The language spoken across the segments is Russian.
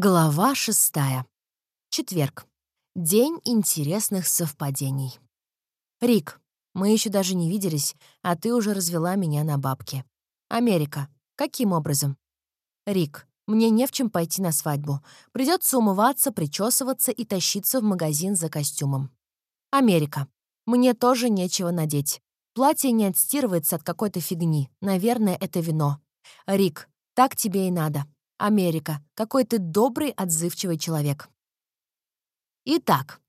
Глава шестая. Четверг. День интересных совпадений. Рик, мы еще даже не виделись, а ты уже развела меня на бабки. Америка. Каким образом? Рик, мне не в чем пойти на свадьбу. Придется умываться, причесываться и тащиться в магазин за костюмом. Америка. Мне тоже нечего надеть. Платье не отстирывается от какой-то фигни. Наверное, это вино. Рик, так тебе и надо. Америка, какой ты добрый, отзывчивый человек. Итак,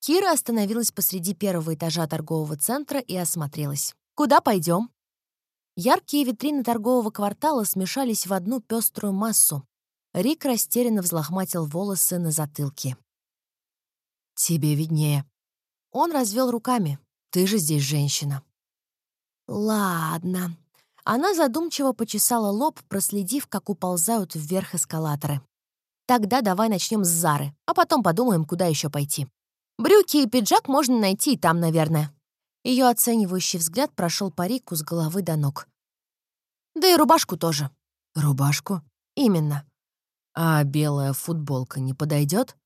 Кира остановилась посреди первого этажа торгового центра и осмотрелась. «Куда пойдем? Яркие витрины торгового квартала смешались в одну пеструю массу. Рик растерянно взлохматил волосы на затылке. «Тебе виднее». Он развел руками. «Ты же здесь женщина». «Ладно», она задумчиво почесала лоб, проследив, как уползают вверх эскалаторы. «Тогда давай начнем с Зары, а потом подумаем, куда еще пойти. Брюки и пиджак можно найти и там, наверное». Ее оценивающий взгляд прошел по Рику с головы до ног. «Да и рубашку тоже». «Рубашку?» «Именно». «А белая футболка не подойдет?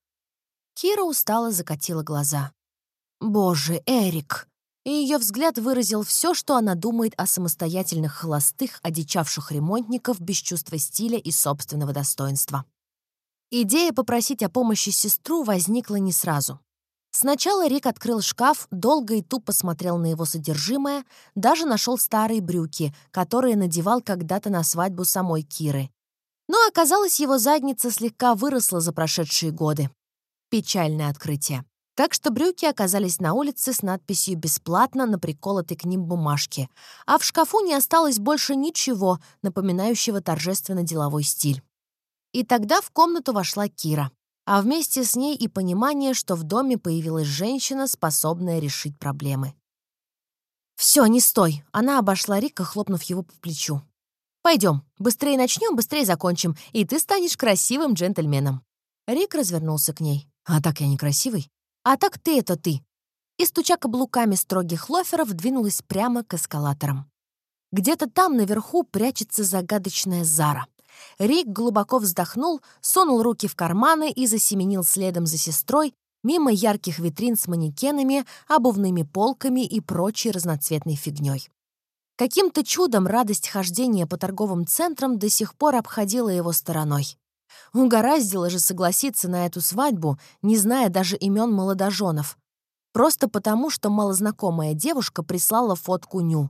Кира устало закатила глаза. «Боже, Эрик!» И ее взгляд выразил все, что она думает о самостоятельных холостых, одичавших ремонтников без чувства стиля и собственного достоинства. Идея попросить о помощи сестру возникла не сразу. Сначала Рик открыл шкаф, долго и тупо смотрел на его содержимое, даже нашел старые брюки, которые надевал когда-то на свадьбу самой Киры. Но оказалось, его задница слегка выросла за прошедшие годы. Печальное открытие. Так что брюки оказались на улице с надписью «Бесплатно» на приколотой к ним бумажке, а в шкафу не осталось больше ничего, напоминающего торжественно-деловой стиль. И тогда в комнату вошла Кира, а вместе с ней и понимание, что в доме появилась женщина, способная решить проблемы. «Все, не стой!» — она обошла Рика, хлопнув его по плечу. Пойдем, быстрее начнем, быстрее закончим, и ты станешь красивым джентльменом». Рик развернулся к ней. «А так я некрасивый?» А так ты — это ты!» И, стуча каблуками строгих лоферов, двинулась прямо к эскалаторам. Где-то там наверху прячется загадочная Зара. Рик глубоко вздохнул, сунул руки в карманы и засеменил следом за сестрой мимо ярких витрин с манекенами, обувными полками и прочей разноцветной фигней. Каким-то чудом радость хождения по торговым центрам до сих пор обходила его стороной. Угораздило же согласиться на эту свадьбу, не зная даже имен молодоженов. Просто потому, что малознакомая девушка прислала фотку Ню.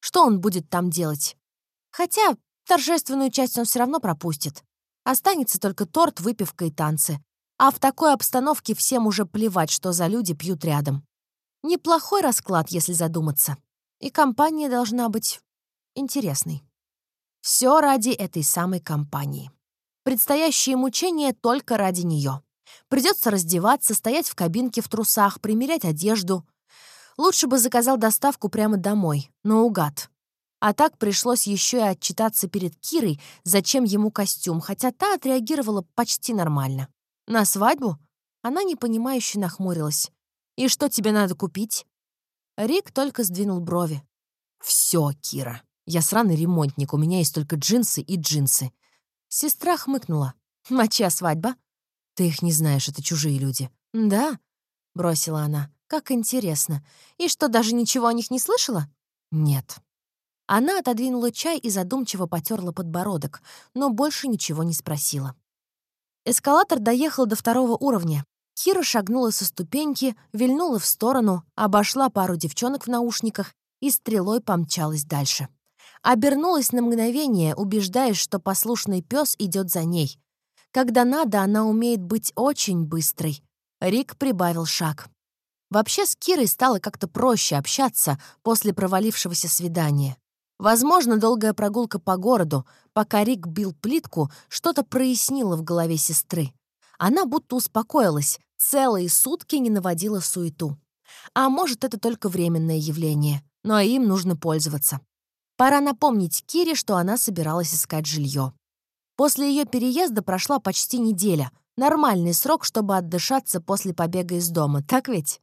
Что он будет там делать? Хотя торжественную часть он все равно пропустит. Останется только торт, выпивка и танцы. А в такой обстановке всем уже плевать, что за люди пьют рядом. Неплохой расклад, если задуматься. И компания должна быть интересной. Все ради этой самой компании. Предстоящие мучения только ради нее. Придется раздеваться, стоять в кабинке в трусах, примерять одежду. Лучше бы заказал доставку прямо домой, наугад. А так пришлось еще и отчитаться перед Кирой, зачем ему костюм, хотя та отреагировала почти нормально. На свадьбу? Она непонимающе нахмурилась. «И что тебе надо купить?» Рик только сдвинул брови. «Все, Кира. Я сраный ремонтник, у меня есть только джинсы и джинсы. Сестра хмыкнула. «Моча свадьба?» «Ты их не знаешь, это чужие люди». «Да?» — бросила она. «Как интересно. И что, даже ничего о них не слышала?» «Нет». Она отодвинула чай и задумчиво потерла подбородок, но больше ничего не спросила. Эскалатор доехал до второго уровня. Кира шагнула со ступеньки, вильнула в сторону, обошла пару девчонок в наушниках и стрелой помчалась дальше. Обернулась на мгновение, убеждаясь, что послушный пес идет за ней. Когда надо, она умеет быть очень быстрой. Рик прибавил шаг. Вообще с Кирой стало как-то проще общаться после провалившегося свидания. Возможно, долгая прогулка по городу, пока Рик бил плитку, что-то прояснило в голове сестры. Она будто успокоилась, целые сутки не наводила суету. А может, это только временное явление, но им нужно пользоваться. Пора напомнить Кире, что она собиралась искать жилье. После ее переезда прошла почти неделя. Нормальный срок, чтобы отдышаться после побега из дома, так ведь?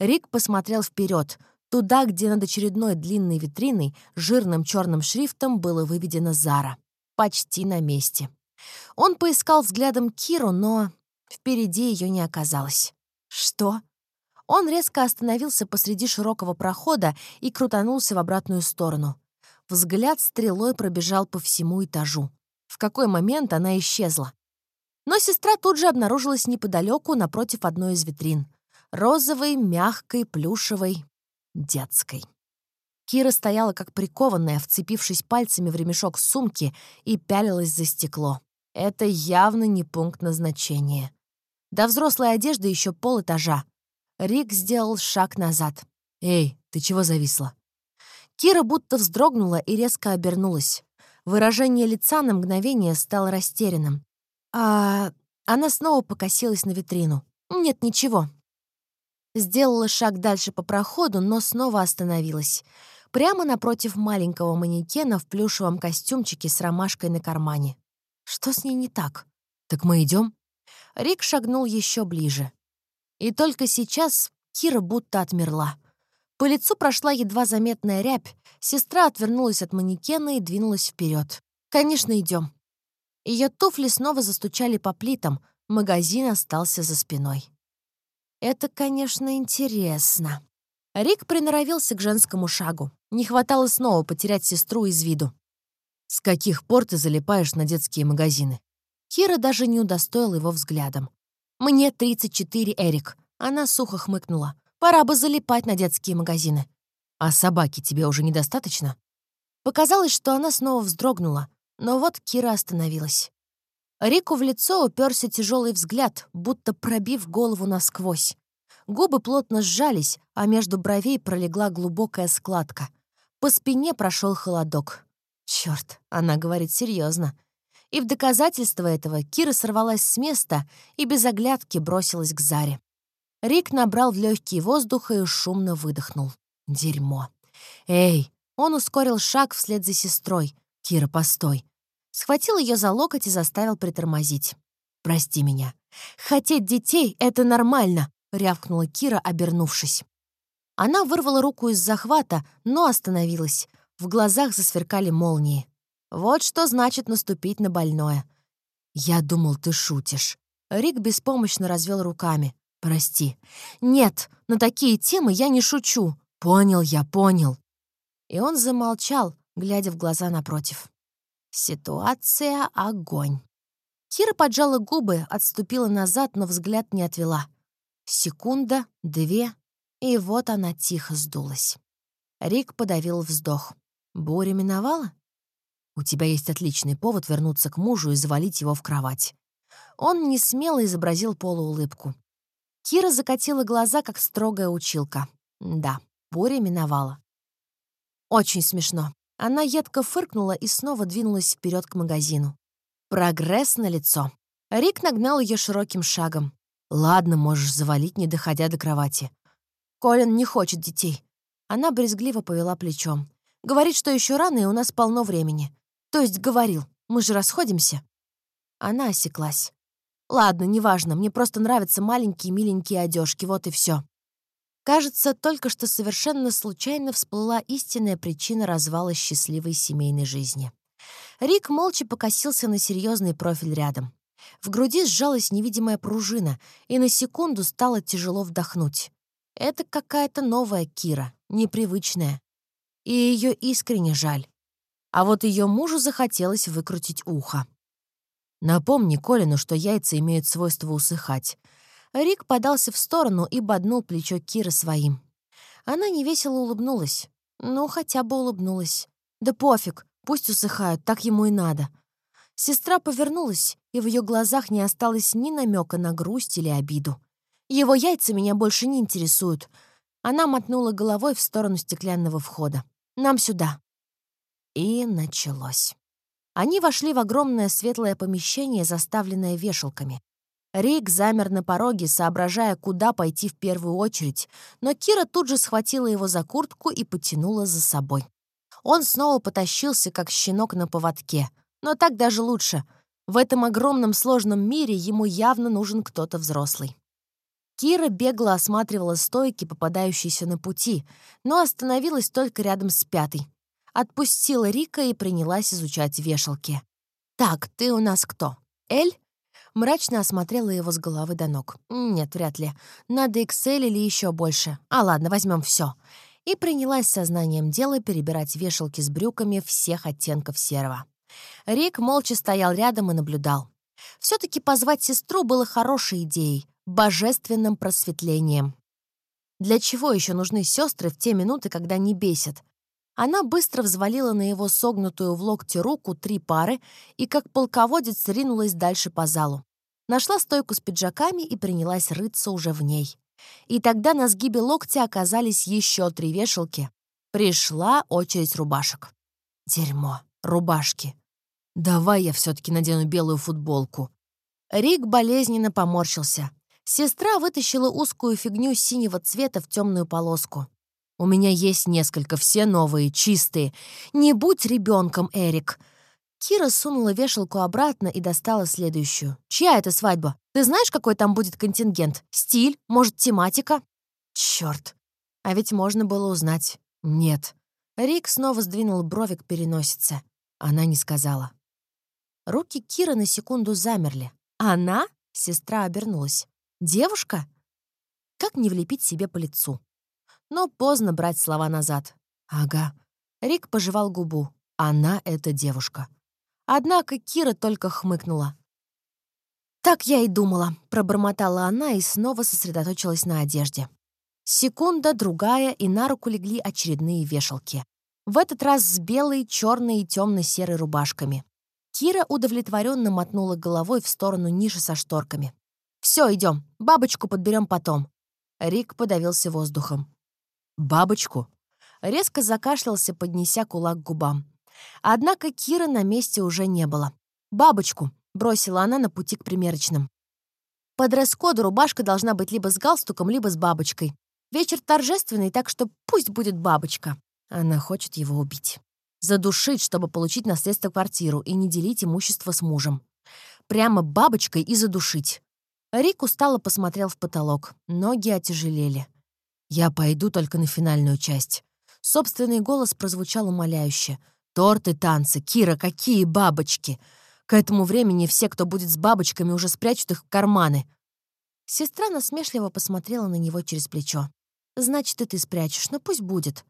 Рик посмотрел вперед, туда, где над очередной длинной витриной жирным черным шрифтом было выведено «Зара». Почти на месте. Он поискал взглядом Киру, но впереди ее не оказалось. Что? Он резко остановился посреди широкого прохода и крутанулся в обратную сторону. Взгляд стрелой пробежал по всему этажу. В какой момент она исчезла. Но сестра тут же обнаружилась неподалеку, напротив одной из витрин. Розовой, мягкой, плюшевой, детской. Кира стояла как прикованная, вцепившись пальцами в ремешок сумки и пялилась за стекло. Это явно не пункт назначения. До взрослой одежды еще полэтажа. Рик сделал шаг назад. «Эй, ты чего зависла?» Кира будто вздрогнула и резко обернулась. Выражение лица на мгновение стало растерянным. А она снова покосилась на витрину. «Нет, ничего». Сделала шаг дальше по проходу, но снова остановилась. Прямо напротив маленького манекена в плюшевом костюмчике с ромашкой на кармане. Что с ней не так? Так мы идем? Рик шагнул еще ближе. И только сейчас Кира будто отмерла. По лицу прошла едва заметная рябь, сестра отвернулась от манекена и двинулась вперед. «Конечно, идем. Ее туфли снова застучали по плитам, магазин остался за спиной. «Это, конечно, интересно». Рик приноровился к женскому шагу. Не хватало снова потерять сестру из виду. «С каких пор ты залипаешь на детские магазины?» Кира даже не удостоила его взглядом. «Мне 34, Эрик». Она сухо хмыкнула. Пора бы залипать на детские магазины. А собаки тебе уже недостаточно? Показалось, что она снова вздрогнула, но вот Кира остановилась. Рику в лицо уперся тяжелый взгляд, будто пробив голову насквозь. Губы плотно сжались, а между бровей пролегла глубокая складка. По спине прошел холодок. Черт, она говорит серьезно. И в доказательство этого Кира сорвалась с места и без оглядки бросилась к Заре. Рик набрал в легкие воздуха и шумно выдохнул. Дерьмо. «Эй!» Он ускорил шаг вслед за сестрой. «Кира, постой!» Схватил ее за локоть и заставил притормозить. «Прости меня. Хотеть детей — это нормально!» — рявкнула Кира, обернувшись. Она вырвала руку из захвата, но остановилась. В глазах засверкали молнии. Вот что значит наступить на больное. «Я думал, ты шутишь». Рик беспомощно развел руками. «Прости». «Нет, на такие темы я не шучу». «Понял я, понял». И он замолчал, глядя в глаза напротив. Ситуация — огонь. Кира поджала губы, отступила назад, но взгляд не отвела. Секунда, две, и вот она тихо сдулась. Рик подавил вздох. Буря миновала? У тебя есть отличный повод вернуться к мужу и завалить его в кровать. Он не смело изобразил полуулыбку. Кира закатила глаза, как строгая училка. Да, буря миновала. Очень смешно. Она едко фыркнула и снова двинулась вперед к магазину. Прогресс на лицо. Рик нагнал ее широким шагом. «Ладно, можешь завалить, не доходя до кровати». «Колин не хочет детей». Она брезгливо повела плечом. «Говорит, что еще рано, и у нас полно времени. То есть говорил, мы же расходимся». Она осеклась. Ладно, неважно, мне просто нравятся маленькие миленькие одежки, вот и все. Кажется, только что совершенно случайно всплыла истинная причина развала счастливой семейной жизни. Рик молча покосился на серьезный профиль рядом. В груди сжалась невидимая пружина, и на секунду стало тяжело вдохнуть. Это какая-то новая Кира, непривычная. И ее искренне жаль. А вот ее мужу захотелось выкрутить ухо. Напомни Колину, что яйца имеют свойство усыхать. Рик подался в сторону и боднул плечо Киры своим. Она невесело улыбнулась. Ну, хотя бы улыбнулась. Да пофиг, пусть усыхают, так ему и надо. Сестра повернулась, и в ее глазах не осталось ни намека на грусть или обиду. Его яйца меня больше не интересуют. Она мотнула головой в сторону стеклянного входа. «Нам сюда». И началось. Они вошли в огромное светлое помещение, заставленное вешалками. Рик замер на пороге, соображая, куда пойти в первую очередь, но Кира тут же схватила его за куртку и потянула за собой. Он снова потащился, как щенок на поводке. Но так даже лучше. В этом огромном сложном мире ему явно нужен кто-то взрослый. Кира бегло осматривала стойки, попадающиеся на пути, но остановилась только рядом с пятой отпустила Рика и принялась изучать вешалки. «Так, ты у нас кто? Эль?» Мрачно осмотрела его с головы до ног. «Нет, вряд ли. Надо Excel или еще больше. А ладно, возьмем все. И принялась сознанием дела перебирать вешалки с брюками всех оттенков серого. Рик молча стоял рядом и наблюдал. все таки позвать сестру было хорошей идеей, божественным просветлением. Для чего еще нужны сестры в те минуты, когда не бесят? Она быстро взвалила на его согнутую в локте руку три пары и, как полководец, ринулась дальше по залу. Нашла стойку с пиджаками и принялась рыться уже в ней. И тогда на сгибе локтя оказались еще три вешалки. Пришла очередь рубашек. Дерьмо, рубашки. Давай я все таки надену белую футболку. Рик болезненно поморщился. Сестра вытащила узкую фигню синего цвета в темную полоску. У меня есть несколько, все новые, чистые. Не будь ребенком, Эрик. Кира сунула вешалку обратно и достала следующую. Чья это свадьба? Ты знаешь, какой там будет контингент? Стиль? Может, тематика? Черт. А ведь можно было узнать. Нет. Рик снова сдвинул брови к переносице. Она не сказала. Руки Киры на секунду замерли. Она? Сестра обернулась. Девушка? Как не влепить себе по лицу? Но поздно брать слова назад. Ага. Рик пожевал губу. Она — это девушка. Однако Кира только хмыкнула. «Так я и думала», — пробормотала она и снова сосредоточилась на одежде. Секунда, другая, и на руку легли очередные вешалки. В этот раз с белой, черной и темно-серой рубашками. Кира удовлетворенно мотнула головой в сторону ниши со шторками. Все, идем. Бабочку подберем потом. Рик подавился воздухом. «Бабочку?» Резко закашлялся, поднеся кулак к губам. Однако Кира на месте уже не было. «Бабочку!» — бросила она на пути к примерочным. Под дресс-коду рубашка должна быть либо с галстуком, либо с бабочкой. Вечер торжественный, так что пусть будет бабочка. Она хочет его убить. Задушить, чтобы получить наследство квартиру и не делить имущество с мужем. Прямо бабочкой и задушить. Рик устало посмотрел в потолок. Ноги отяжелели. «Я пойду только на финальную часть». Собственный голос прозвучал умоляюще. «Торты, танцы, Кира, какие бабочки!» К этому времени все, кто будет с бабочками, уже спрячут их в карманы. Сестра насмешливо посмотрела на него через плечо. «Значит, и ты спрячешь, но пусть будет».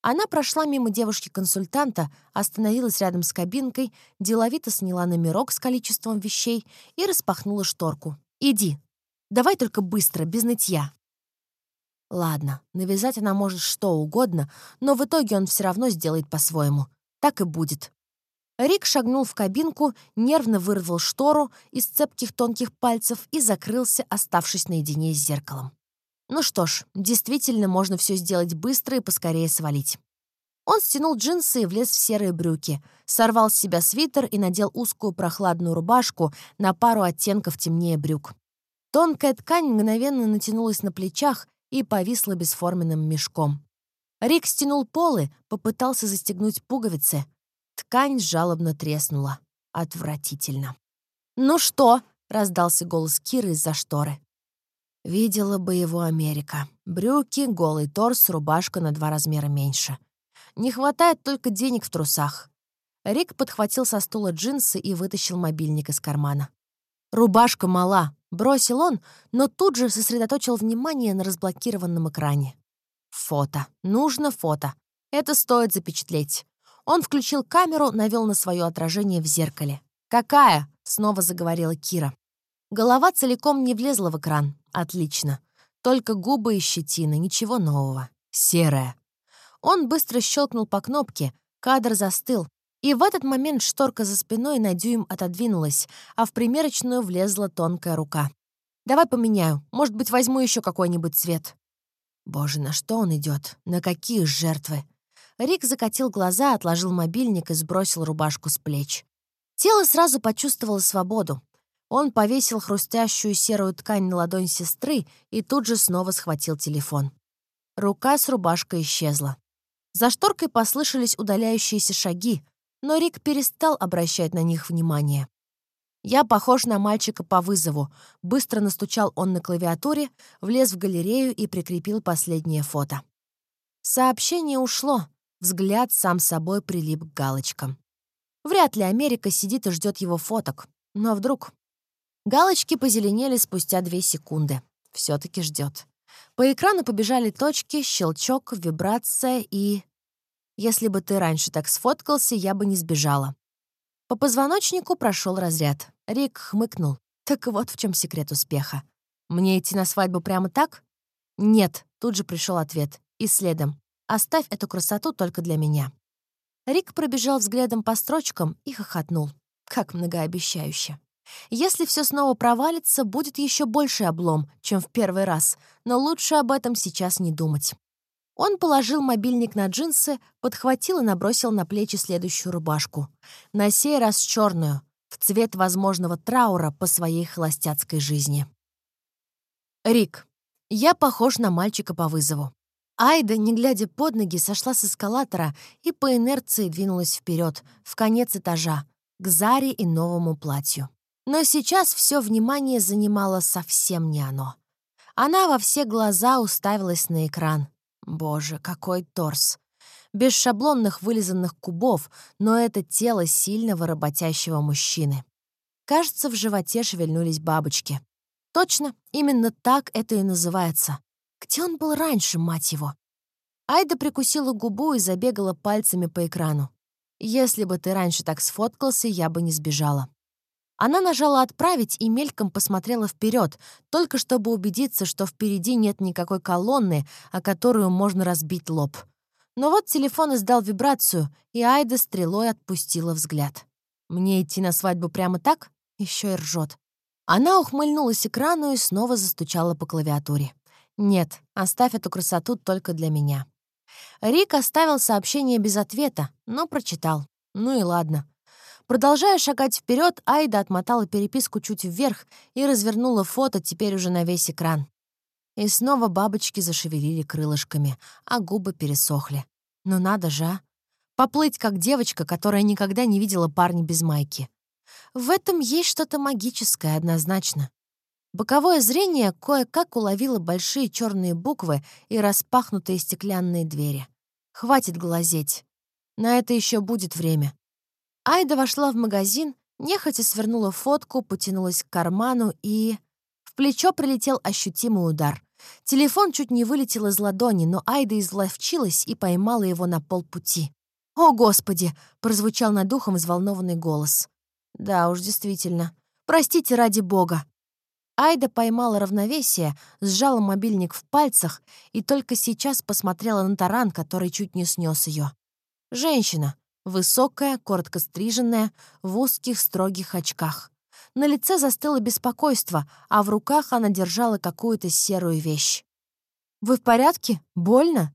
Она прошла мимо девушки-консультанта, остановилась рядом с кабинкой, деловито сняла номерок с количеством вещей и распахнула шторку. «Иди. Давай только быстро, без нытья». Ладно, навязать она может что угодно, но в итоге он все равно сделает по-своему. Так и будет. Рик шагнул в кабинку, нервно вырвал штору из цепких тонких пальцев и закрылся, оставшись наедине с зеркалом. Ну что ж, действительно можно все сделать быстро и поскорее свалить. Он стянул джинсы и влез в серые брюки, сорвал с себя свитер и надел узкую прохладную рубашку на пару оттенков темнее брюк. Тонкая ткань мгновенно натянулась на плечах, и повисла бесформенным мешком. Рик стянул полы, попытался застегнуть пуговицы. Ткань жалобно треснула. Отвратительно. «Ну что?» — раздался голос Киры из-за шторы. Видела бы его Америка. Брюки, голый торс, рубашка на два размера меньше. Не хватает только денег в трусах. Рик подхватил со стула джинсы и вытащил мобильник из кармана. Рубашка мала, Бросил он, но тут же сосредоточил внимание на разблокированном экране. Фото. Нужно фото. Это стоит запечатлеть. Он включил камеру, навел на свое отражение в зеркале. «Какая?» — снова заговорила Кира. Голова целиком не влезла в экран. Отлично. Только губы и щетина, ничего нового. Серая. Он быстро щелкнул по кнопке, кадр застыл, и в этот момент шторка за спиной на дюйм отодвинулась, а в примерочную влезла тонкая рука. «Давай поменяю. Может быть, возьму еще какой-нибудь цвет». Боже, на что он идет? На какие жертвы? Рик закатил глаза, отложил мобильник и сбросил рубашку с плеч. Тело сразу почувствовало свободу. Он повесил хрустящую серую ткань на ладонь сестры и тут же снова схватил телефон. Рука с рубашкой исчезла. За шторкой послышались удаляющиеся шаги, но Рик перестал обращать на них внимание. «Я похож на мальчика по вызову», — быстро настучал он на клавиатуре, влез в галерею и прикрепил последнее фото. Сообщение ушло, взгляд сам собой прилип к галочкам. Вряд ли Америка сидит и ждет его фоток. Но вдруг... Галочки позеленели спустя две секунды. все таки ждет. По экрану побежали точки, щелчок, вибрация и... Если бы ты раньше так сфоткался, я бы не сбежала. По позвоночнику прошел разряд. Рик хмыкнул. Так вот в чем секрет успеха. Мне идти на свадьбу прямо так? Нет, тут же пришел ответ. И следом. Оставь эту красоту только для меня. Рик пробежал взглядом по строчкам и хохотнул. Как многообещающе. Если все снова провалится, будет еще больше облом, чем в первый раз, но лучше об этом сейчас не думать. Он положил мобильник на джинсы, подхватил и набросил на плечи следующую рубашку. На сей раз черную, в цвет возможного траура по своей холостяцкой жизни. Рик. Я похож на мальчика по вызову. Айда, не глядя под ноги, сошла с эскалатора и по инерции двинулась вперед, в конец этажа, к Заре и новому платью. Но сейчас все внимание занимало совсем не оно. Она во все глаза уставилась на экран. Боже, какой торс! Без шаблонных вылизанных кубов, но это тело сильного работящего мужчины. Кажется, в животе шевельнулись бабочки. Точно, именно так это и называется. Где он был раньше, мать его? Айда прикусила губу и забегала пальцами по экрану. «Если бы ты раньше так сфоткался, я бы не сбежала». Она нажала «Отправить» и мельком посмотрела вперед, только чтобы убедиться, что впереди нет никакой колонны, о которую можно разбить лоб. Но вот телефон издал вибрацию, и Айда стрелой отпустила взгляд. «Мне идти на свадьбу прямо так?» Еще и ржет. Она ухмыльнулась экрану и снова застучала по клавиатуре. «Нет, оставь эту красоту только для меня». Рик оставил сообщение без ответа, но прочитал. Ну и ладно. Продолжая шагать вперед, Айда отмотала переписку чуть вверх и развернула фото теперь уже на весь экран. И снова бабочки зашевелили крылышками, а губы пересохли. Ну надо же, а! Поплыть, как девочка, которая никогда не видела парня без майки. В этом есть что-то магическое, однозначно. Боковое зрение кое-как уловило большие черные буквы и распахнутые стеклянные двери. Хватит глазеть. На это еще будет время. Айда вошла в магазин, нехотя свернула фотку, потянулась к карману и... В плечо прилетел ощутимый удар. Телефон чуть не вылетел из ладони, но Айда изловчилась и поймала его на полпути. «О, Господи!» — прозвучал над ухом взволнованный голос. «Да уж, действительно. Простите ради Бога». Айда поймала равновесие, сжала мобильник в пальцах и только сейчас посмотрела на таран, который чуть не снес ее. Женщина, Высокая, коротко стриженная, в узких строгих очках. На лице застыло беспокойство, а в руках она держала какую-то серую вещь. «Вы в порядке? Больно?»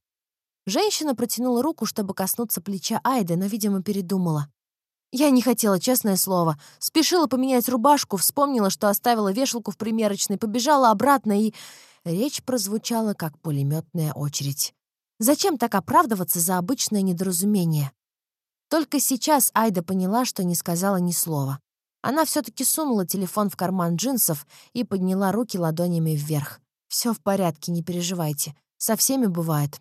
Женщина протянула руку, чтобы коснуться плеча Айды, но, видимо, передумала. Я не хотела, честное слово. Спешила поменять рубашку, вспомнила, что оставила вешалку в примерочной, побежала обратно и... Речь прозвучала, как пулеметная очередь. Зачем так оправдываться за обычное недоразумение? Только сейчас Айда поняла, что не сказала ни слова. Она все таки сунула телефон в карман джинсов и подняла руки ладонями вверх. Все в порядке, не переживайте. Со всеми бывает».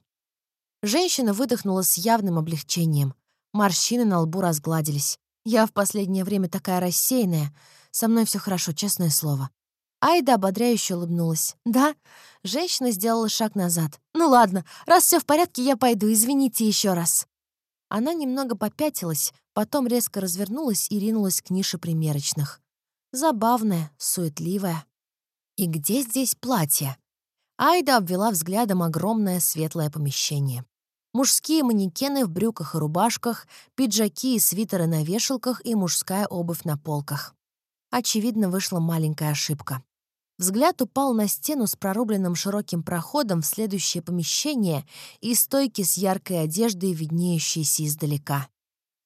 Женщина выдохнула с явным облегчением. Морщины на лбу разгладились. «Я в последнее время такая рассеянная. Со мной все хорошо, честное слово». Айда ободряюще улыбнулась. «Да?» Женщина сделала шаг назад. «Ну ладно, раз все в порядке, я пойду, извините еще раз». Она немного попятилась, потом резко развернулась и ринулась к нише примерочных. Забавная, суетливая. И где здесь платье? Айда обвела взглядом огромное светлое помещение. Мужские манекены в брюках и рубашках, пиджаки и свитеры на вешалках и мужская обувь на полках. Очевидно, вышла маленькая ошибка. Взгляд упал на стену с прорубленным широким проходом в следующее помещение и стойки с яркой одеждой, виднеющейся издалека.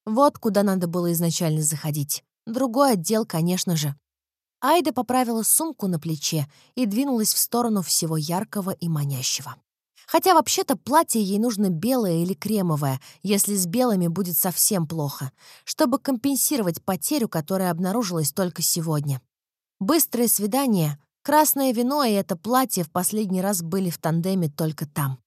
Вот куда надо было изначально заходить. Другой отдел, конечно же. Айда поправила сумку на плече и двинулась в сторону всего яркого и манящего. Хотя вообще-то платье ей нужно белое или кремовое, если с белыми будет совсем плохо, чтобы компенсировать потерю, которая обнаружилась только сегодня. Быстрое свидание Красное вино и это платье в последний раз были в тандеме только там.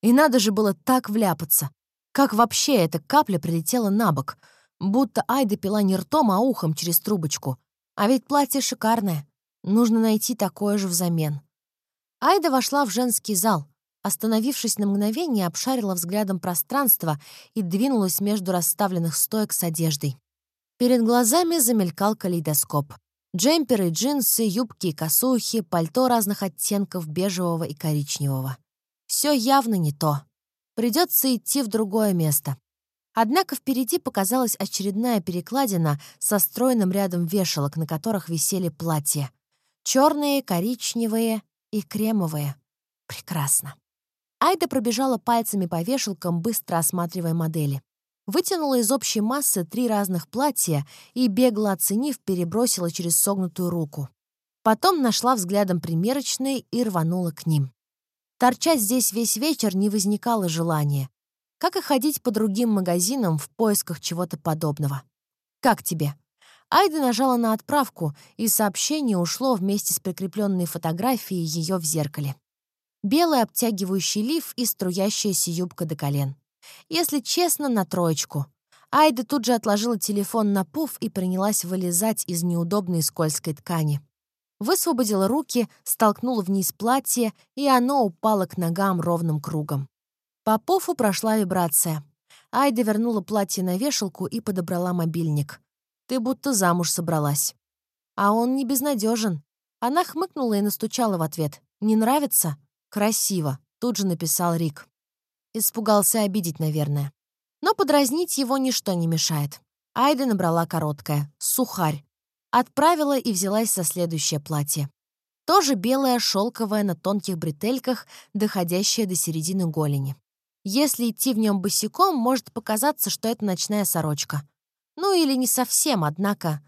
И надо же было так вляпаться. Как вообще эта капля прилетела на бок? Будто Айда пила не ртом, а ухом через трубочку. А ведь платье шикарное. Нужно найти такое же взамен. Айда вошла в женский зал, остановившись на мгновение, обшарила взглядом пространство и двинулась между расставленных стоек с одеждой. Перед глазами замелькал калейдоскоп. Джемперы, джинсы, юбки и косухи, пальто разных оттенков бежевого и коричневого. Все явно не то. Придется идти в другое место. Однако впереди показалась очередная перекладина со стройным рядом вешалок, на которых висели платья. Черные, коричневые и кремовые. Прекрасно. Айда пробежала пальцами по вешалкам, быстро осматривая модели. Вытянула из общей массы три разных платья и, бегло оценив, перебросила через согнутую руку. Потом нашла взглядом примерочные и рванула к ним. Торчать здесь весь вечер не возникало желания, как и ходить по другим магазинам в поисках чего-то подобного. «Как тебе?» Айда нажала на отправку, и сообщение ушло вместе с прикрепленной фотографией ее в зеркале. Белый обтягивающий лиф и струящаяся юбка до колен. Если честно, на троечку. Айда тут же отложила телефон на пуф и принялась вылезать из неудобной скользкой ткани. Высвободила руки, столкнула вниз платье, и оно упало к ногам ровным кругом. По пуфу прошла вибрация. Айда вернула платье на вешалку и подобрала мобильник. «Ты будто замуж собралась». А он не безнадежен. Она хмыкнула и настучала в ответ. «Не нравится?» «Красиво», — тут же написал Рик. Испугался обидеть, наверное. Но подразнить его ничто не мешает. Айда набрала короткое «сухарь». Отправила и взялась за следующее платье. Тоже белое, шелковое, на тонких бретельках, доходящее до середины голени. Если идти в нем босиком, может показаться, что это ночная сорочка. Ну или не совсем, однако.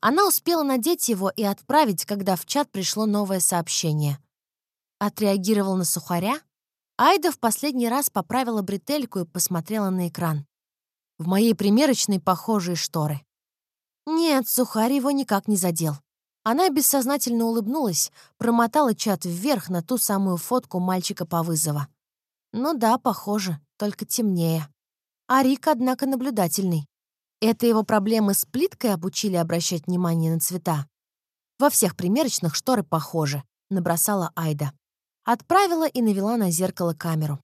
Она успела надеть его и отправить, когда в чат пришло новое сообщение. Отреагировал на сухаря? Айда в последний раз поправила бретельку и посмотрела на экран. В моей примерочной похожие шторы. Нет, сухарь его никак не задел. Она бессознательно улыбнулась, промотала чат вверх на ту самую фотку мальчика по вызову. Ну да, похоже, только темнее. А Рик, однако, наблюдательный. Это его проблемы с плиткой обучили обращать внимание на цвета. Во всех примерочных шторы похожи, набросала Айда. Отправила и навела на зеркало камеру.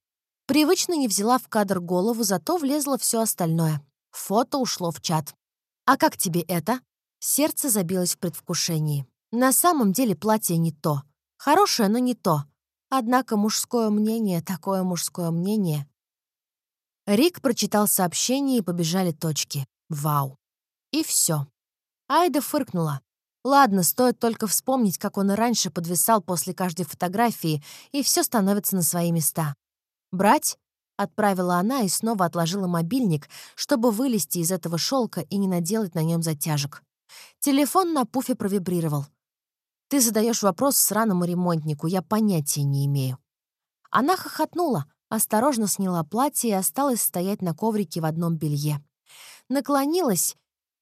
Привычно не взяла в кадр голову, зато влезло все остальное. Фото ушло в чат. «А как тебе это?» Сердце забилось в предвкушении. На самом деле платье не то. Хорошее, но не то. Однако мужское мнение, такое мужское мнение. Рик прочитал сообщение и побежали точки. Вау. И все. Айда фыркнула. Ладно, стоит только вспомнить, как он и раньше подвисал после каждой фотографии, и все становится на свои места. «Брать?» — отправила она и снова отложила мобильник, чтобы вылезти из этого шелка и не наделать на нем затяжек. Телефон на пуфе провибрировал. «Ты задаешь вопрос сраному ремонтнику, я понятия не имею». Она хохотнула, осторожно сняла платье и осталась стоять на коврике в одном белье. Наклонилась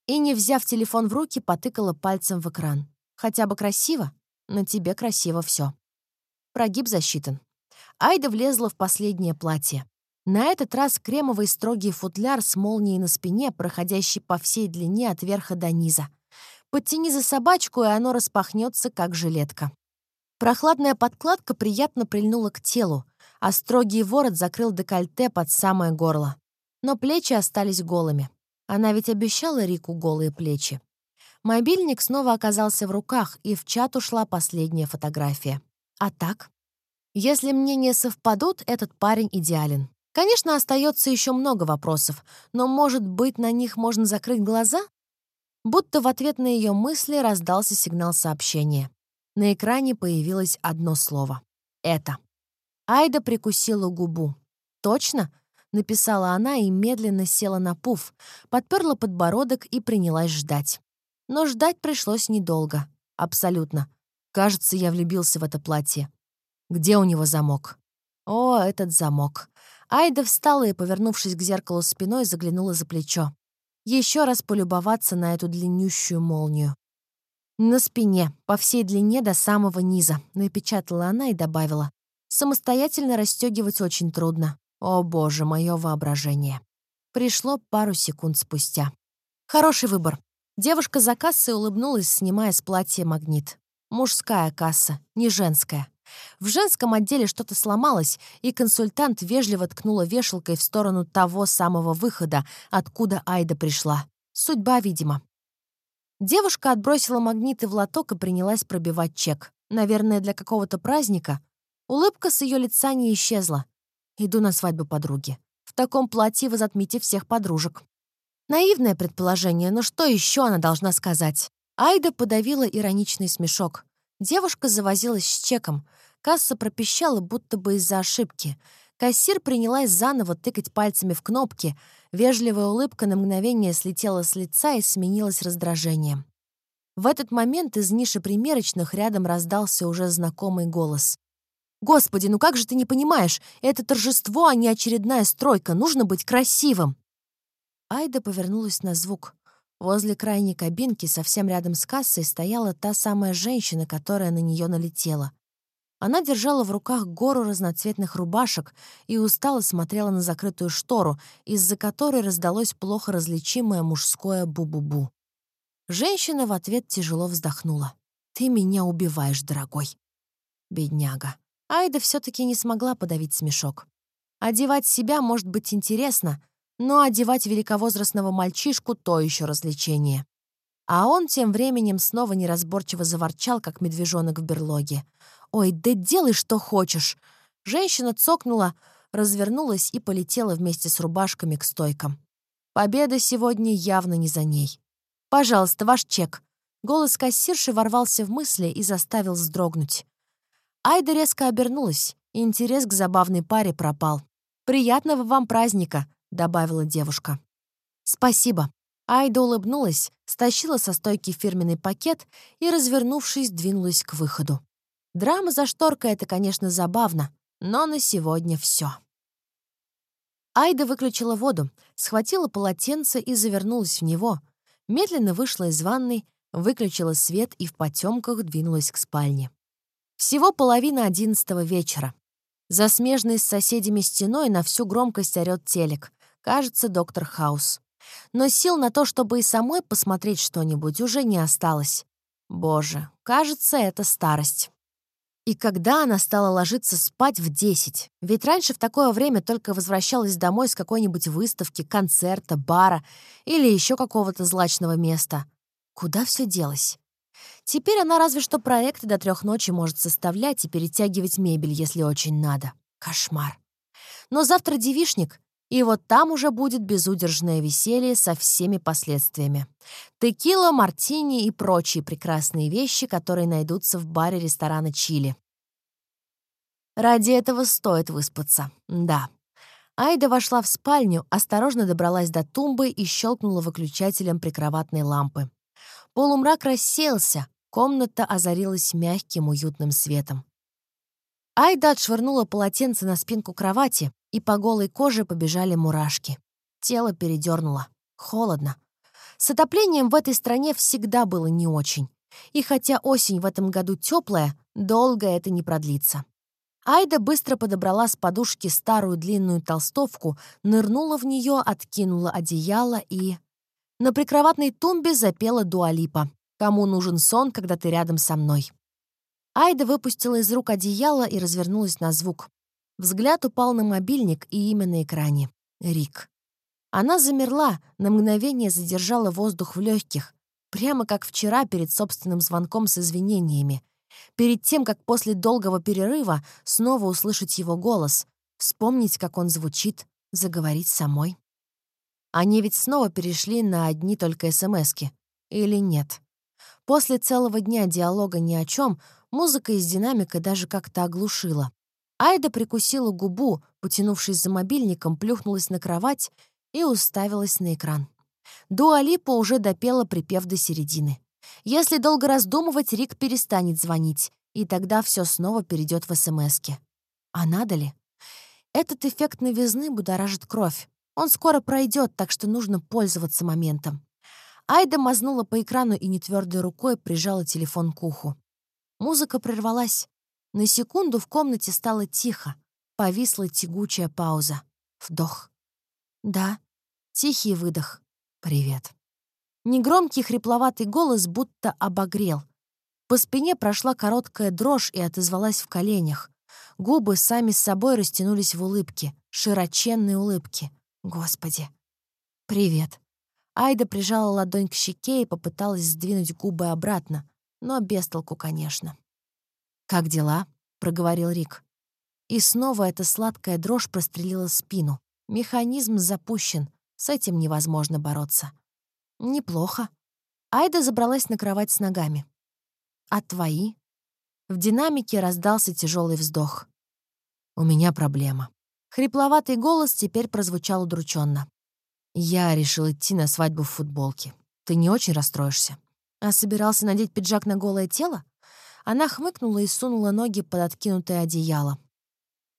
и, не взяв телефон в руки, потыкала пальцем в экран. Хотя бы красиво? На тебе красиво все. Прогиб засчитан. Айда влезла в последнее платье. На этот раз кремовый строгий футляр с молнией на спине, проходящий по всей длине от верха до низа. Подтяни за собачку, и оно распахнется, как жилетка. Прохладная подкладка приятно прильнула к телу, а строгий ворот закрыл декольте под самое горло. Но плечи остались голыми. Она ведь обещала Рику голые плечи. Мобильник снова оказался в руках, и в чат ушла последняя фотография. А так? Если мнения совпадут, этот парень идеален. Конечно, остается еще много вопросов, но, может быть, на них можно закрыть глаза? Будто в ответ на ее мысли раздался сигнал сообщения. На экране появилось одно слово. «Это». Айда прикусила губу. «Точно?» Написала она и медленно села на пуф, подперла подбородок и принялась ждать. Но ждать пришлось недолго. Абсолютно. Кажется, я влюбился в это платье. Где у него замок? О, этот замок. Айда встала и, повернувшись к зеркалу спиной, заглянула за плечо. Еще раз полюбоваться на эту длиннющую молнию. На спине, по всей длине до самого низа, напечатала она и добавила. Самостоятельно расстегивать очень трудно. О боже, мое воображение. Пришло пару секунд спустя. Хороший выбор. Девушка за кассой улыбнулась, снимая с платья магнит. Мужская касса, не женская. В женском отделе что-то сломалось, и консультант вежливо ткнула вешалкой в сторону того самого выхода, откуда Айда пришла. Судьба, видимо. Девушка отбросила магниты в лоток и принялась пробивать чек. Наверное, для какого-то праздника. Улыбка с ее лица не исчезла. Иду на свадьбу подруги. В таком платье вы затмите всех подружек. Наивное предположение, но что еще она должна сказать? Айда подавила ироничный смешок. Девушка завозилась с чеком. Касса пропищала, будто бы из-за ошибки. Кассир принялась заново тыкать пальцами в кнопки. Вежливая улыбка на мгновение слетела с лица и сменилась раздражением. В этот момент из ниши примерочных рядом раздался уже знакомый голос. «Господи, ну как же ты не понимаешь? Это торжество, а не очередная стройка. Нужно быть красивым!» Айда повернулась на звук. Возле крайней кабинки, совсем рядом с кассой, стояла та самая женщина, которая на нее налетела. Она держала в руках гору разноцветных рубашек и устало смотрела на закрытую штору, из-за которой раздалось плохо различимое мужское бу-бу-бу. Женщина в ответ тяжело вздохнула. «Ты меня убиваешь, дорогой». Бедняга. Айда все таки не смогла подавить смешок. Одевать себя может быть интересно, но одевать великовозрастного мальчишку — то еще развлечение. А он тем временем снова неразборчиво заворчал, как медвежонок в берлоге. «Ой, да делай, что хочешь!» Женщина цокнула, развернулась и полетела вместе с рубашками к стойкам. Победа сегодня явно не за ней. «Пожалуйста, ваш чек». Голос кассирши ворвался в мысли и заставил вздрогнуть. Айда резко обернулась, и интерес к забавной паре пропал. «Приятного вам праздника!» добавила девушка. «Спасибо». Айда улыбнулась, стащила со стойки фирменный пакет и, развернувшись, двинулась к выходу. Драма за шторкой — это, конечно, забавно, но на сегодня все. Айда выключила воду, схватила полотенце и завернулась в него, медленно вышла из ванной, выключила свет и в потемках двинулась к спальне. Всего половина одиннадцатого вечера. За смежной с соседями стеной на всю громкость орёт телек. Кажется, доктор Хаус. Но сил на то, чтобы и самой посмотреть что-нибудь, уже не осталось. Боже, кажется, это старость. И когда она стала ложиться спать в десять? Ведь раньше в такое время только возвращалась домой с какой-нибудь выставки, концерта, бара или еще какого-то злачного места. Куда все делось? Теперь она разве что проекты до трех ночи может составлять и перетягивать мебель, если очень надо. Кошмар. Но завтра девишник, и вот там уже будет безудержное веселье со всеми последствиями. Текила, мартини и прочие прекрасные вещи, которые найдутся в баре ресторана «Чили». Ради этого стоит выспаться. Да. Айда вошла в спальню, осторожно добралась до тумбы и щелкнула выключателем прикроватной лампы. Полумрак рассеялся, комната озарилась мягким уютным светом. Айда отшвырнула полотенце на спинку кровати, и по голой коже побежали мурашки. Тело передернуло. Холодно. С отоплением в этой стране всегда было не очень. И хотя осень в этом году теплая, долго это не продлится. Айда быстро подобрала с подушки старую длинную толстовку, нырнула в нее, откинула одеяло и... На прикроватной тумбе запела Дуалипа. «Кому нужен сон, когда ты рядом со мной?» Айда выпустила из рук одеяло и развернулась на звук. Взгляд упал на мобильник и имя на экране. Рик. Она замерла, на мгновение задержала воздух в легких, прямо как вчера перед собственным звонком с извинениями. Перед тем, как после долгого перерыва снова услышать его голос, вспомнить, как он звучит, заговорить самой. Они ведь снова перешли на одни только СМСки. Или нет? После целого дня диалога ни о чем Музыка из динамика даже как-то оглушила. Айда прикусила губу, потянувшись за мобильником, плюхнулась на кровать и уставилась на экран. Дуалипа уже допела припев до середины. Если долго раздумывать, Рик перестанет звонить, и тогда все снова перейдет в СМСки. А надо ли? Этот эффект новизны будоражит кровь. Он скоро пройдет, так что нужно пользоваться моментом. Айда мазнула по экрану и нетвердой рукой прижала телефон к уху. Музыка прервалась. На секунду в комнате стало тихо. Повисла тягучая пауза. Вдох. «Да». Тихий выдох. «Привет». Негромкий хрипловатый голос будто обогрел. По спине прошла короткая дрожь и отозвалась в коленях. Губы сами с собой растянулись в улыбке, широченные улыбки. Господи. «Привет». Айда прижала ладонь к щеке и попыталась сдвинуть губы обратно, но без толку, конечно. «Как дела?» — проговорил Рик. И снова эта сладкая дрожь прострелила спину. Механизм запущен, с этим невозможно бороться. Неплохо. Айда забралась на кровать с ногами. А твои? В динамике раздался тяжелый вздох. У меня проблема. Хрипловатый голос теперь прозвучал удрученно. Я решил идти на свадьбу в футболке. Ты не очень расстроишься? А собирался надеть пиджак на голое тело? Она хмыкнула и сунула ноги под откинутое одеяло.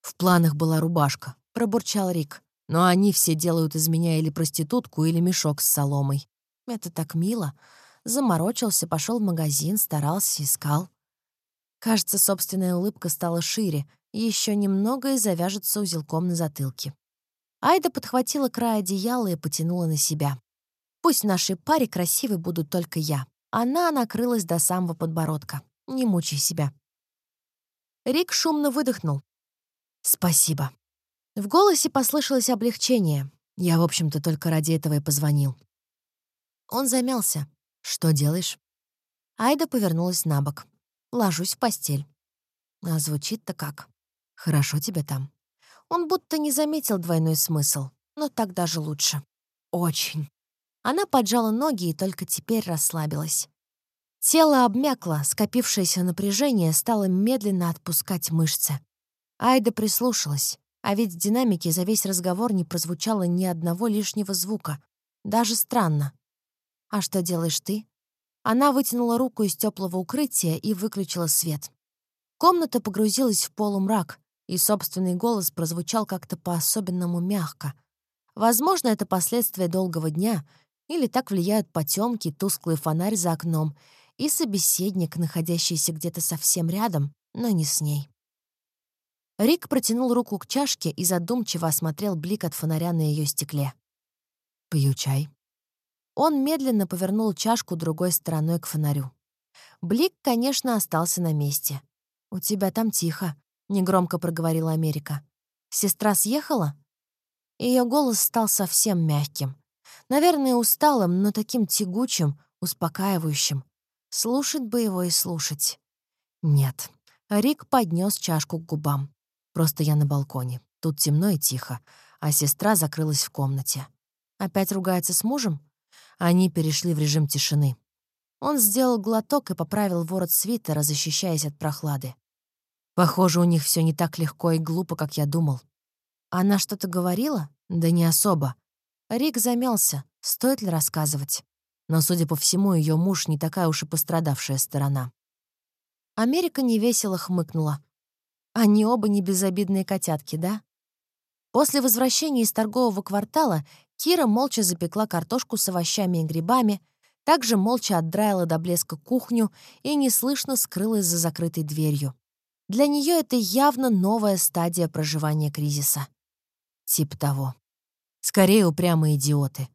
В планах была рубашка, пробурчал Рик. Но они все делают из меня или проститутку, или мешок с соломой. Это так мило. Заморочился, пошел в магазин, старался, искал. Кажется, собственная улыбка стала шире, еще немного и завяжется узелком на затылке. Айда подхватила край одеяла и потянула на себя. Пусть в нашей паре красивой буду только я. Она накрылась до самого подбородка. Не мучай себя. Рик шумно выдохнул. «Спасибо». В голосе послышалось облегчение. Я, в общем-то, только ради этого и позвонил. Он замялся. «Что делаешь?» Айда повернулась на бок. «Ложусь в постель». А звучит-то как. «Хорошо тебе там». Он будто не заметил двойной смысл, но так даже лучше. Очень. Она поджала ноги и только теперь расслабилась. Тело обмякло, скопившееся напряжение стало медленно отпускать мышцы. Айда прислушалась, а ведь в динамике за весь разговор не прозвучало ни одного лишнего звука. Даже странно. «А что делаешь ты?» Она вытянула руку из теплого укрытия и выключила свет. Комната погрузилась в полумрак, и собственный голос прозвучал как-то по-особенному мягко. Возможно, это последствия долгого дня, или так влияют потемки, тусклый фонарь за окном и собеседник, находящийся где-то совсем рядом, но не с ней. Рик протянул руку к чашке и задумчиво осмотрел блик от фонаря на ее стекле. «Пью чай», он медленно повернул чашку другой стороной к фонарю. Блик, конечно, остался на месте. «У тебя там тихо», — негромко проговорила Америка. «Сестра съехала?» Ее голос стал совсем мягким. Наверное, усталым, но таким тягучим, успокаивающим. Слушать бы его и слушать. Нет. Рик поднес чашку к губам. Просто я на балконе. Тут темно и тихо, а сестра закрылась в комнате. Опять ругается с мужем? Они перешли в режим тишины. Он сделал глоток и поправил ворот свитера, защищаясь от прохлады. Похоже, у них все не так легко и глупо, как я думал. Она что-то говорила? Да не особо. Рик замялся, стоит ли рассказывать. Но, судя по всему, ее муж не такая уж и пострадавшая сторона. Америка невесело хмыкнула. Они оба не безобидные котятки, да? После возвращения из торгового квартала Кира молча запекла картошку с овощами и грибами, также молча отдраила до блеска кухню и неслышно скрылась за закрытой дверью. Для нее это явно новая стадия проживания кризиса. Тип того. Скорее упрямые идиоты.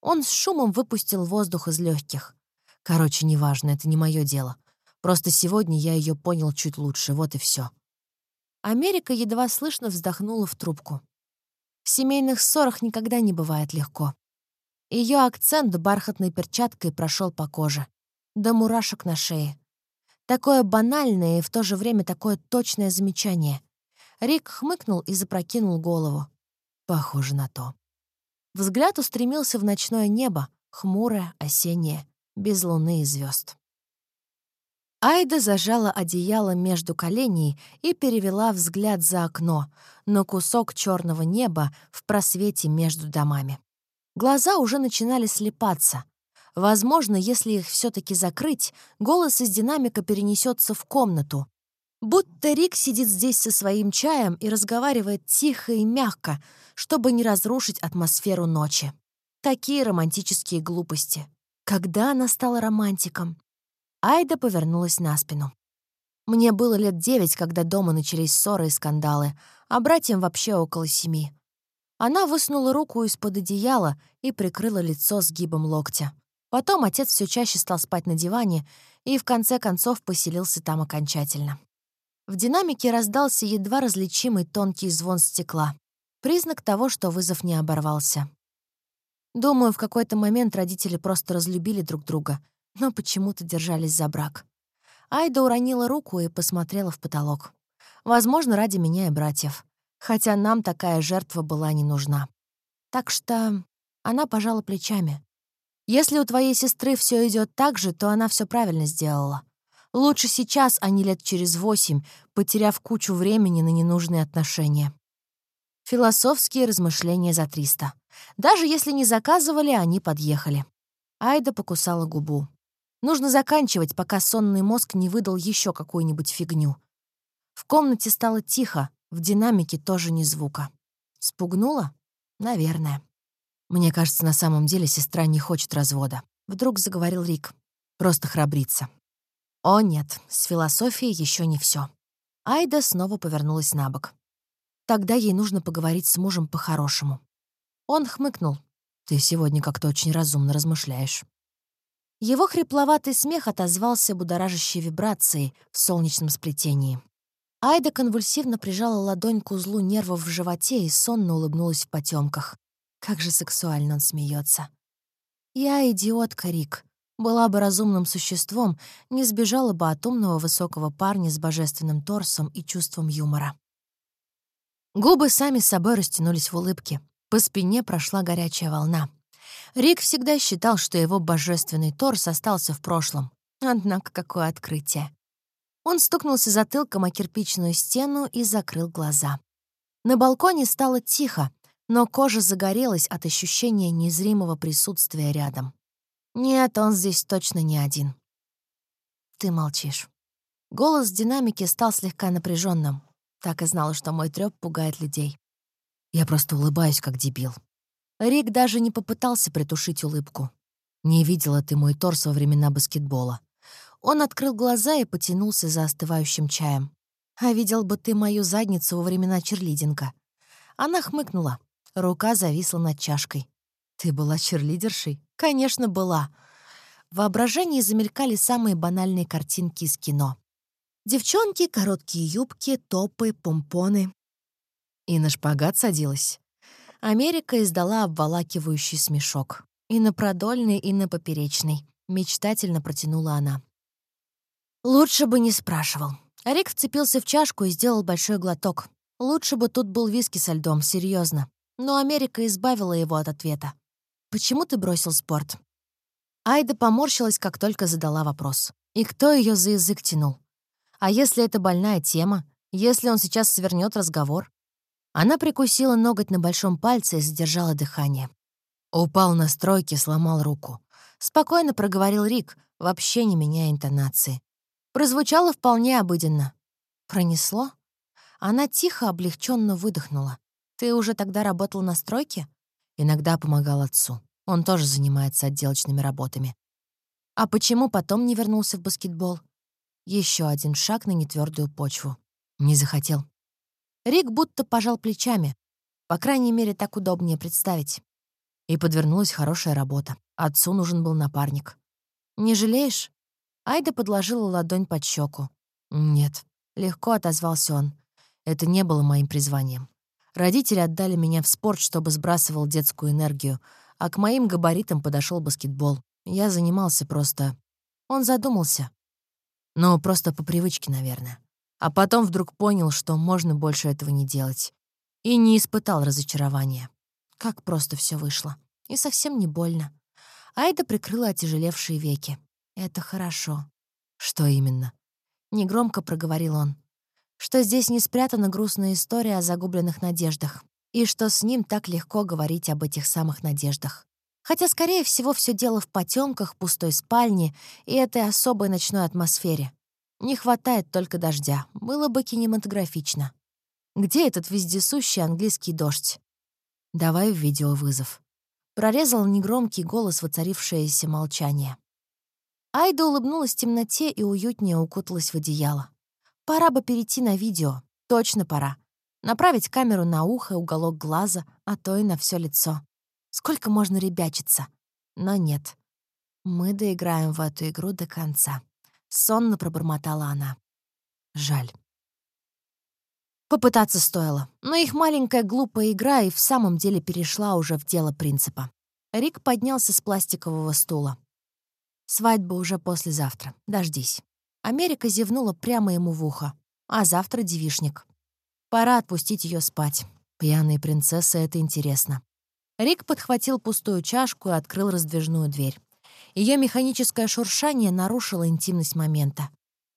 Он с шумом выпустил воздух из легких. Короче, неважно, это не мое дело. Просто сегодня я ее понял чуть лучше, вот и все. Америка едва слышно вздохнула в трубку. В семейных ссорах никогда не бывает легко. Ее акцент бархатной перчаткой прошел по коже. До мурашек на шее. Такое банальное и в то же время такое точное замечание. Рик хмыкнул и запрокинул голову. Похоже на то. Взгляд устремился в ночное небо, хмурое, осеннее, без луны и звезд. Айда зажала одеяло между коленей и перевела взгляд за окно, на кусок черного неба в просвете между домами. Глаза уже начинали слепаться. Возможно, если их все таки закрыть, голос из динамика перенесется в комнату. Будто Рик сидит здесь со своим чаем и разговаривает тихо и мягко, чтобы не разрушить атмосферу ночи. Такие романтические глупости. Когда она стала романтиком? Айда повернулась на спину. Мне было лет девять, когда дома начались ссоры и скандалы, а братьям вообще около семи. Она высунула руку из-под одеяла и прикрыла лицо сгибом локтя. Потом отец все чаще стал спать на диване и в конце концов поселился там окончательно. В динамике раздался едва различимый тонкий звон стекла. Признак того, что вызов не оборвался. Думаю, в какой-то момент родители просто разлюбили друг друга, но почему-то держались за брак. Айда уронила руку и посмотрела в потолок. Возможно, ради меня и братьев. Хотя нам такая жертва была не нужна. Так что она пожала плечами. Если у твоей сестры все идет так же, то она все правильно сделала. Лучше сейчас, а не лет через восемь, потеряв кучу времени на ненужные отношения. Философские размышления за триста. Даже если не заказывали, они подъехали. Айда покусала губу. Нужно заканчивать, пока сонный мозг не выдал еще какую-нибудь фигню. В комнате стало тихо, в динамике тоже ни звука. Спугнула? Наверное. Мне кажется, на самом деле сестра не хочет развода. Вдруг заговорил Рик. Просто храбрится. О нет, с философией еще не все. Айда снова повернулась на бок. Тогда ей нужно поговорить с мужем по-хорошему. Он хмыкнул. «Ты сегодня как-то очень разумно размышляешь». Его хрипловатый смех отозвался будоражащей вибрацией в солнечном сплетении. Айда конвульсивно прижала ладонь к узлу нервов в животе и сонно улыбнулась в потемках. Как же сексуально он смеется. Я идиотка, Рик. Была бы разумным существом, не сбежала бы от умного высокого парня с божественным торсом и чувством юмора. Губы сами собой растянулись в улыбке. По спине прошла горячая волна. Рик всегда считал, что его божественный торс остался в прошлом. Однако какое открытие. Он стукнулся затылком о кирпичную стену и закрыл глаза. На балконе стало тихо, но кожа загорелась от ощущения незримого присутствия рядом. Нет, он здесь точно не один. Ты молчишь. Голос в стал слегка напряженным. Так и знала, что мой трёп пугает людей. Я просто улыбаюсь, как дебил. Рик даже не попытался притушить улыбку. Не видела ты мой торс во времена баскетбола. Он открыл глаза и потянулся за остывающим чаем. А видел бы ты мою задницу во времена черлидинга. Она хмыкнула. Рука зависла над чашкой. «Ты была черлидершей?» «Конечно, была». В воображении замелькали самые банальные картинки из кино. Девчонки, короткие юбки, топы, помпоны. И на шпагат садилась. Америка издала обволакивающий смешок. И на продольный, и на поперечный. Мечтательно протянула она. Лучше бы не спрашивал. Рик вцепился в чашку и сделал большой глоток. Лучше бы тут был виски со льдом, серьезно но Америка избавила его от ответа. «Почему ты бросил спорт?» Айда поморщилась, как только задала вопрос. И кто ее за язык тянул? А если это больная тема? Если он сейчас свернет разговор? Она прикусила ноготь на большом пальце и задержала дыхание. Упал на стройке, сломал руку. Спокойно проговорил Рик, вообще не меняя интонации. Прозвучало вполне обыденно. Пронесло? Она тихо, облегченно выдохнула. Ты уже тогда работал на стройке? Иногда помогал отцу. Он тоже занимается отделочными работами. А почему потом не вернулся в баскетбол? Еще один шаг на нетвердую почву. Не захотел. Рик будто пожал плечами. По крайней мере, так удобнее представить. И подвернулась хорошая работа. Отцу нужен был напарник. «Не жалеешь?» Айда подложила ладонь под щеку. «Нет», — легко отозвался он. «Это не было моим призванием. Родители отдали меня в спорт, чтобы сбрасывал детскую энергию, а к моим габаритам подошел баскетбол. Я занимался просто... Он задумался. Ну, просто по привычке, наверное. А потом вдруг понял, что можно больше этого не делать. И не испытал разочарования. Как просто все вышло. И совсем не больно. Айда прикрыла отяжелевшие веки. «Это хорошо». «Что именно?» Негромко проговорил он что здесь не спрятана грустная история о загубленных надеждах, и что с ним так легко говорить об этих самых надеждах. Хотя, скорее всего, все дело в потемках, пустой спальне и этой особой ночной атмосфере. Не хватает только дождя, было бы кинематографично. Где этот вездесущий английский дождь? Давай в видеовызов. Прорезал негромкий голос воцарившееся молчание. Айда улыбнулась в темноте и уютнее укуталась в одеяло. Пора бы перейти на видео. Точно пора. Направить камеру на ухо, уголок глаза, а то и на все лицо. Сколько можно ребячиться? Но нет. Мы доиграем в эту игру до конца. Сонно пробормотала она. Жаль. Попытаться стоило, но их маленькая глупая игра и в самом деле перешла уже в дело принципа. Рик поднялся с пластикового стула. «Свадьба уже послезавтра. Дождись». Америка зевнула прямо ему в ухо. «А завтра девишник. Пора отпустить ее спать. Пьяные принцессы — это интересно». Рик подхватил пустую чашку и открыл раздвижную дверь. Ее механическое шуршание нарушило интимность момента.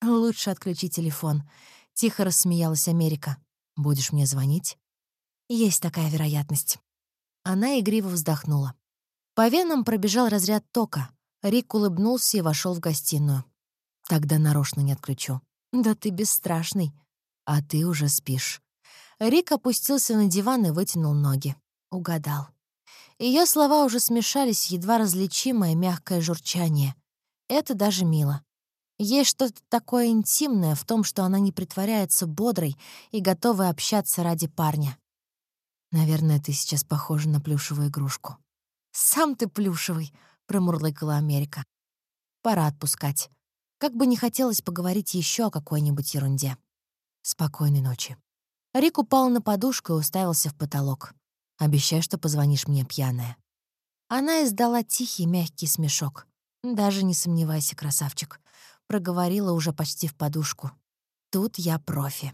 «Лучше отключи телефон», — тихо рассмеялась Америка. «Будешь мне звонить?» «Есть такая вероятность». Она игриво вздохнула. По венам пробежал разряд тока. Рик улыбнулся и вошел в гостиную. «Тогда нарочно не отключу». «Да ты бесстрашный. А ты уже спишь». Рик опустился на диван и вытянул ноги. Угадал. Ее слова уже смешались едва различимое мягкое журчание. Это даже мило. Есть что-то такое интимное в том, что она не притворяется бодрой и готовой общаться ради парня. «Наверное, ты сейчас похожа на плюшевую игрушку». «Сам ты плюшевый», — промурлыкала Америка. «Пора отпускать. Как бы не хотелось поговорить еще о какой-нибудь ерунде. Спокойной ночи». Рик упал на подушку и уставился в потолок. «Обещай, что позвонишь мне пьяная». Она издала тихий мягкий смешок. «Даже не сомневайся, красавчик проговорила уже почти в подушку. Тут я профи.